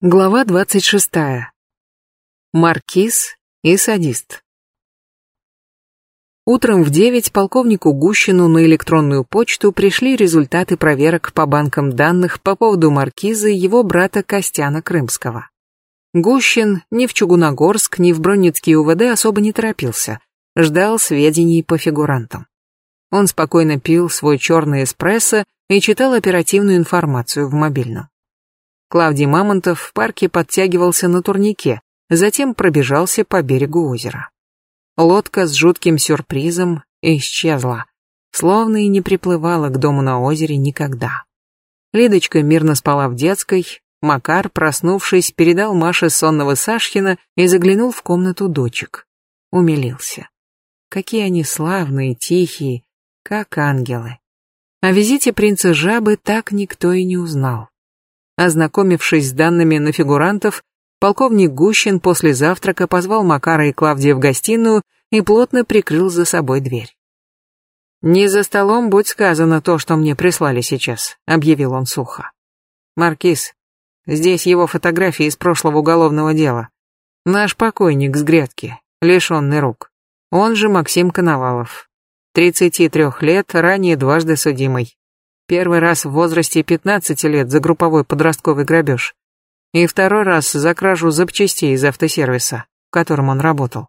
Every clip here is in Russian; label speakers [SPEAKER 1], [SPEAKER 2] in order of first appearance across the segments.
[SPEAKER 1] Глава 26. Маркиз и садист. Утром в 9 полковнику Гущину на электронную почту пришли результаты проверок по банкам данных по поводу маркиза и его брата Костяна Крымского. Гущин ни в Чугуногорск, ни в Бронницкий УВД особо не торопился, ждал сведений по фигурантам. Он спокойно пил свой черный эспрессо и читал оперативную информацию в мобильном. Клавдий Мамонтов в парке подтягивался на турнике, затем пробежался по берегу озера. Лодка с жутким сюрпризом исчезла, словно и не приплывала к дому на озере никогда. Лидочка мирно спала в детской, Макар, проснувшись, передал Маше сонного Сашкина и заглянул в комнату дочек. Умилился. Какие они славные, тихие, как ангелы. О визите принца Жабы так никто и не узнал. Ознакомившись с данными на фигурантов, полковник Гущин после завтрака позвал Макара и Клавдия в гостиную и плотно прикрыл за собой дверь. «Не за столом будь сказано то, что мне прислали сейчас», — объявил он сухо. «Маркиз, здесь его фотографии из прошлого уголовного дела. Наш покойник с грядки, лишенный рук. Он же Максим Коновалов. 33 лет, ранее дважды судимый. Первый раз в возрасте 15 лет за групповой подростковый грабеж. И второй раз за кражу запчастей из автосервиса, в котором он работал.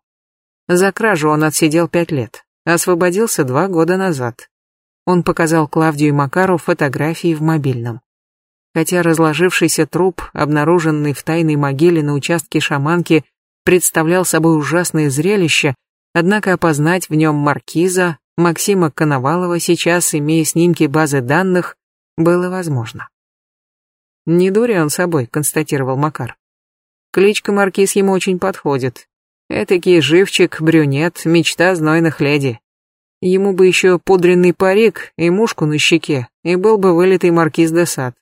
[SPEAKER 1] За кражу он отсидел 5 лет, освободился два года назад. Он показал Клавдию Макару фотографии в мобильном. Хотя разложившийся труп, обнаруженный в тайной могиле на участке шаманки, представлял собой ужасное зрелище, однако опознать в нем маркиза Максима Коновалова сейчас, имея снимки базы данных, было возможно. «Не дуря он собой», — констатировал Макар. «Кличка Маркиз ему очень подходит. Этакий живчик, брюнет, мечта знойных леди. Ему бы еще пудренный парик и мушку на щеке, и был бы вылитый Маркиз де Сад.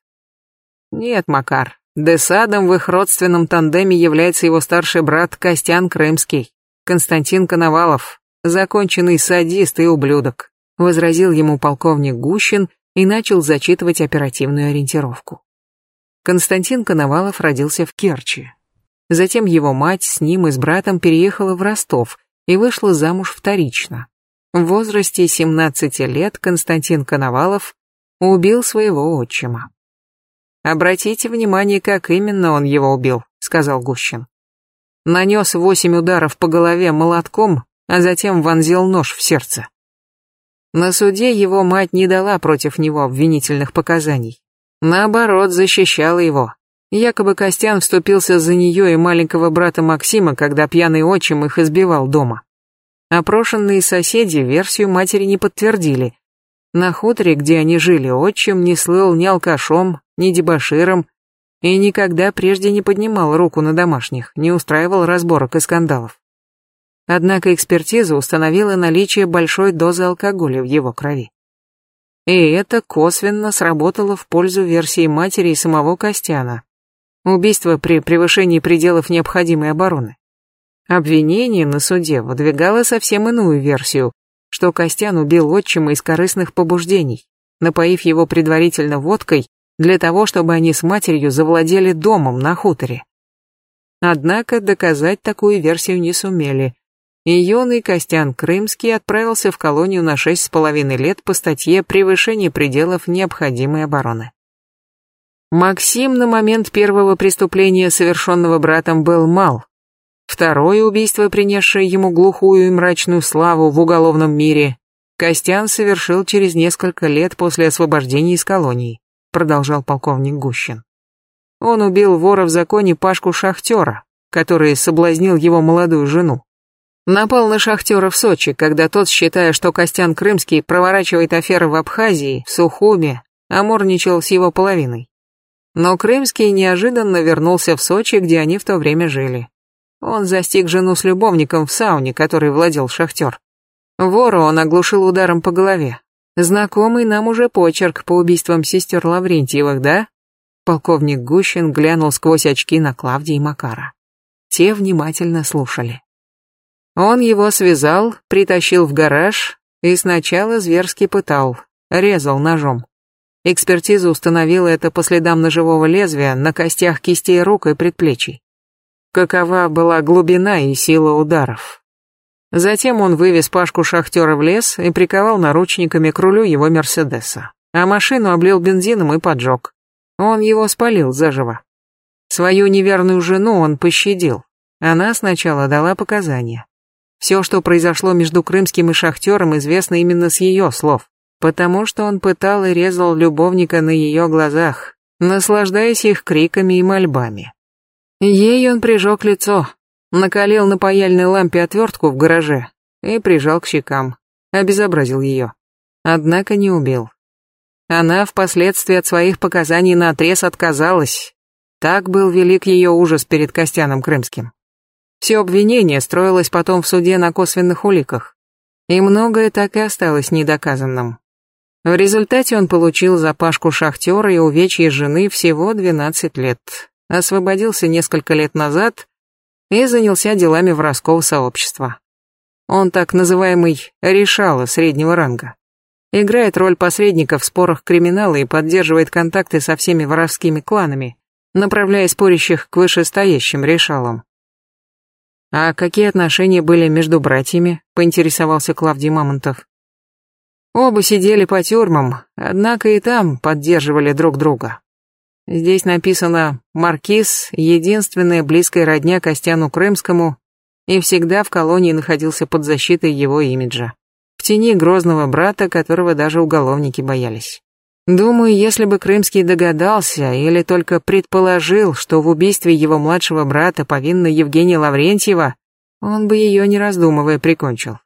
[SPEAKER 1] Нет, Макар, де Садом в их родственном тандеме является его старший брат Костян Крымский, Константин Коновалов, законченный садист и ублюдок», — возразил ему полковник Гущин и начал зачитывать оперативную ориентировку. Константин Коновалов родился в Керчи. Затем его мать с ним и с братом переехала в Ростов и вышла замуж вторично. В возрасте 17 лет Константин Коновалов убил своего отчима. «Обратите внимание, как именно он его убил», — сказал Гущин. Нанес восемь ударов по голове молотком а затем вонзил нож в сердце. На суде его мать не дала против него обвинительных показаний. Наоборот, защищала его. Якобы Костян вступился за нее и маленького брата Максима, когда пьяный отчим их избивал дома. Опрошенные соседи версию матери не подтвердили. На хуторе, где они жили, отчим не слыл ни алкашом, ни дебоширом и никогда прежде не поднимал руку на домашних, не устраивал разборок и скандалов. Однако экспертиза установила наличие большой дозы алкоголя в его крови. И это косвенно сработало в пользу версии матери и самого Костяна. Убийство при превышении пределов необходимой обороны. Обвинение на суде выдвигало совсем иную версию, что Костян убил отчима из корыстных побуждений, напоив его предварительно водкой для того, чтобы они с матерью завладели домом на хуторе. Однако доказать такую версию не сумели, и юный Костян Крымский отправился в колонию на шесть с половиной лет по статье «Превышение пределов необходимой обороны». Максим на момент первого преступления, совершенного братом, был мал. Второе убийство, принесшее ему глухую и мрачную славу в уголовном мире, Костян совершил через несколько лет после освобождения из колонии, продолжал полковник Гущин. Он убил вора в законе Пашку Шахтера, который соблазнил его молодую жену. Напал на шахтера в Сочи, когда тот, считая, что Костян Крымский проворачивает аферы в Абхазии, в Сухуме, аморничал с его половиной. Но Крымский неожиданно вернулся в Сочи, где они в то время жили. Он застиг жену с любовником в сауне, который владел шахтер. Вора он оглушил ударом по голове. Знакомый нам уже почерк по убийствам сестер Лаврентьевых, да? Полковник Гущин глянул сквозь очки на Клавдии и Макара. Те внимательно слушали. Он его связал, притащил в гараж и сначала зверски пытал, резал ножом. Экспертиза установила это по следам ножевого лезвия на костях кистей рук и предплечий. Какова была глубина и сила ударов. Затем он вывез Пашку шахтера в лес и приковал наручниками к рулю его Мерседеса, а машину облил бензином и поджег. Он его спалил заживо. Свою неверную жену он пощадил. Она сначала дала показания. Все, что произошло между крымским и шахтером, известно именно с ее слов, потому что он пытал и резал любовника на ее глазах, наслаждаясь их криками и мольбами. Ей он прижег лицо, накалил на паяльной лампе отвертку в гараже и прижал к щекам, обезобразил ее. Однако не убил. Она впоследствии от своих показаний наотрез отказалась. Так был велик ее ужас перед Костяном Крымским. Все обвинение строилось потом в суде на косвенных уликах, и многое так и осталось недоказанным. В результате он получил за Пашку шахтера и увечье жены всего 12 лет, освободился несколько лет назад и занялся делами воровского сообщества. Он так называемый «решала» среднего ранга. Играет роль посредника в спорах криминала и поддерживает контакты со всеми воровскими кланами, направляя спорящих к вышестоящим решалам. «А какие отношения были между братьями?» — поинтересовался Клавдий Мамонтов. Оба сидели по тюрьмам, однако и там поддерживали друг друга. Здесь написано «Маркиз, единственная близкая родня Костяну Крымскому, и всегда в колонии находился под защитой его имиджа. В тени грозного брата, которого даже уголовники боялись. Думаю, если бы Крымский догадался или только предположил, что в убийстве его младшего брата повинна Евгения Лаврентьева, он бы ее, не раздумывая, прикончил.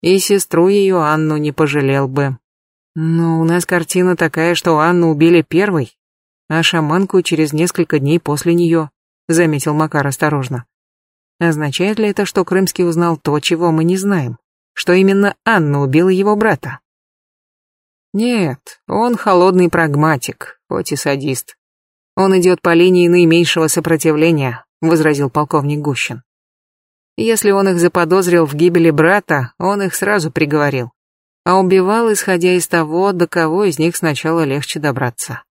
[SPEAKER 1] И сестру ее Анну не пожалел бы. Но у нас картина такая, что Анну убили первой, а шаманку через несколько дней после нее, заметил Макар осторожно. Означает ли это, что Крымский узнал то, чего мы не знаем? Что именно Анна убила его брата? Нет, он холодный прагматик, хоть и садист. Он идет по линии наименьшего сопротивления, возразил полковник Гущин. Если он их заподозрил в гибели брата, он их сразу приговорил. А убивал, исходя из того, до кого из них сначала легче добраться.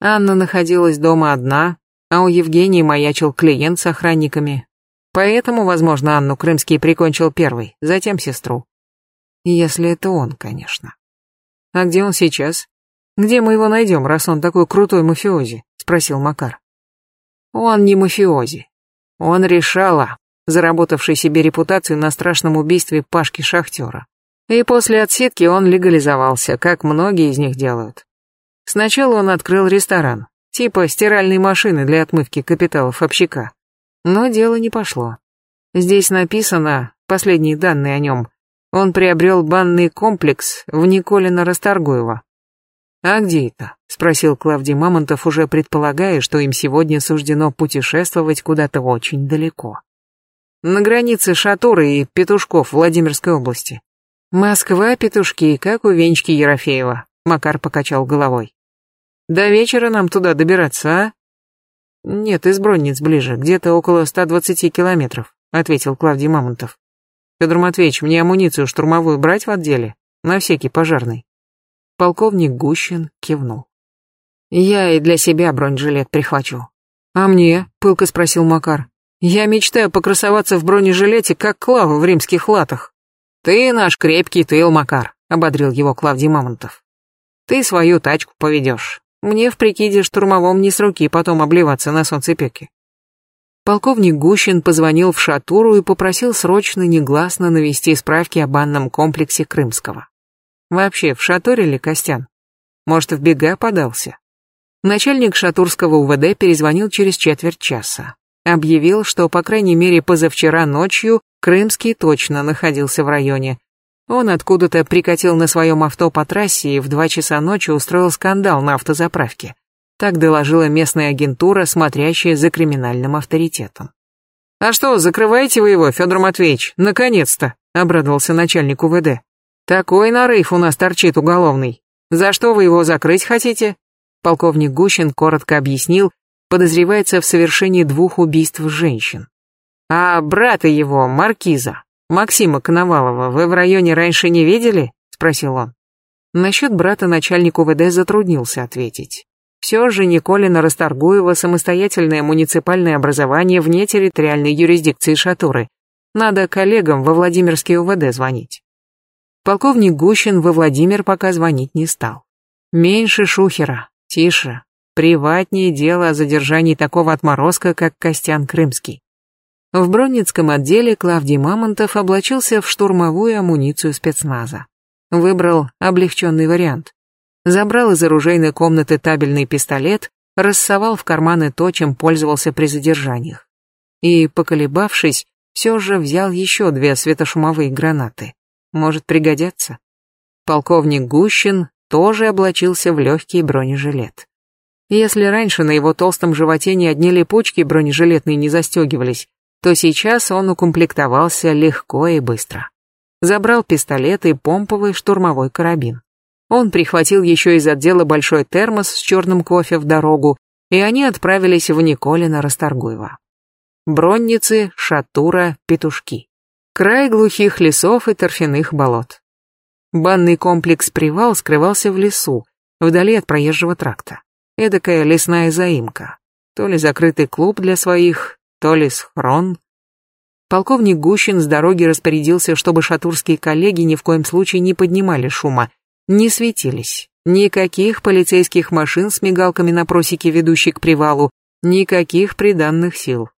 [SPEAKER 1] Анна находилась дома одна, а у Евгении маячил клиент с охранниками. Поэтому, возможно, Анну Крымский прикончил первый, затем сестру. Если это он, конечно. «А где он сейчас? Где мы его найдем, раз он такой крутой мафиози?» — спросил Макар. «Он не мафиози. Он решала, заработавший себе репутацию на страшном убийстве Пашки Шахтера. И после отсидки он легализовался, как многие из них делают. Сначала он открыл ресторан, типа стиральной машины для отмывки капиталов общака. Но дело не пошло. Здесь написано, последние данные о нем, он приобрел банный комплекс в Николино-Расторгуево. «А где это?» — спросил Клавдий Мамонтов, уже предполагая, что им сегодня суждено путешествовать куда-то очень далеко. «На границе Шатуры и Петушков Владимирской области». «Москва, Петушки, как у Венчки Ерофеева», — Макар покачал головой. «До вечера нам туда добираться, а?» «Нет, из Бронниц ближе, где-то около 120 километров», — ответил Клавдий Мамонтов. Федор Матвеевич, мне амуницию штурмовую брать в отделе? На всякий пожарный. Полковник Гущин кивнул. Я и для себя бронежилет прихвачу. А мне? Пылко спросил Макар. Я мечтаю покрасоваться в бронежилете, как Клава в римских латах. Ты наш крепкий тыл, Макар, ободрил его Клавдий Мамонтов. Ты свою тачку поведешь. Мне в прикиде штурмовом не с руки потом обливаться на солнцепеке. Полковник Гущин позвонил в Шатуру и попросил срочно негласно навести справки о банном комплексе Крымского. Вообще, в Шатуре ли Костян? Может, в бега подался? Начальник Шатурского УВД перезвонил через четверть часа. Объявил, что, по крайней мере, позавчера ночью Крымский точно находился в районе. Он откуда-то прикатил на своем авто по трассе и в два часа ночи устроил скандал на автозаправке. Так доложила местная агентура, смотрящая за криминальным авторитетом. «А что, закрываете вы его, Федор Матвеевич? Наконец-то!» — обрадовался начальник УВД. «Такой нарыв у нас торчит уголовный. За что вы его закрыть хотите?» Полковник Гущин коротко объяснил, подозревается в совершении двух убийств женщин. «А брата его, Маркиза, Максима Коновалова, вы в районе раньше не видели?» — спросил он. Насчет брата начальник УВД затруднился ответить. Все же Николина Расторгуева самостоятельное муниципальное образование вне территориальной юрисдикции Шатуры. Надо коллегам во Владимирский УВД звонить. Полковник Гущин во Владимир пока звонить не стал. Меньше шухера, тише, приватнее дело о задержании такого отморозка, как Костян Крымский. В Бронницком отделе Клавдий Мамонтов облачился в штурмовую амуницию спецназа. Выбрал облегченный вариант. Забрал из оружейной комнаты табельный пистолет, рассовал в карманы то, чем пользовался при задержаниях. И, поколебавшись, все же взял еще две светошумовые гранаты. Может пригодятся? Полковник Гущин тоже облачился в легкий бронежилет. Если раньше на его толстом животе ни одни липучки бронежилетные не застегивались, то сейчас он укомплектовался легко и быстро забрал пистолет и помповый штурмовой карабин. Он прихватил еще из отдела большой термос с черным кофе в дорогу, и они отправились в Николино Расторгуево. Бронницы, шатура, петушки. Край глухих лесов и торфяных болот. Банный комплекс «Привал» скрывался в лесу, вдали от проезжего тракта. Эдакая лесная заимка. То ли закрытый клуб для своих, то ли схрон. Полковник Гущин с дороги распорядился, чтобы шатурские коллеги ни в коем случае не поднимали шума, не светились. Никаких полицейских машин с мигалками на просеке, ведущей к привалу, никаких приданных сил.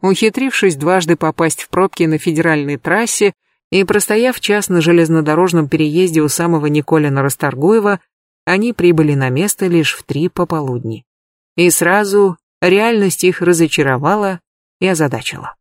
[SPEAKER 1] Ухитрившись дважды попасть в пробки на федеральной трассе и простояв час на железнодорожном переезде у самого Николина Расторгуева, они прибыли на место лишь в три пополудни. И сразу реальность их разочаровала и озадачила.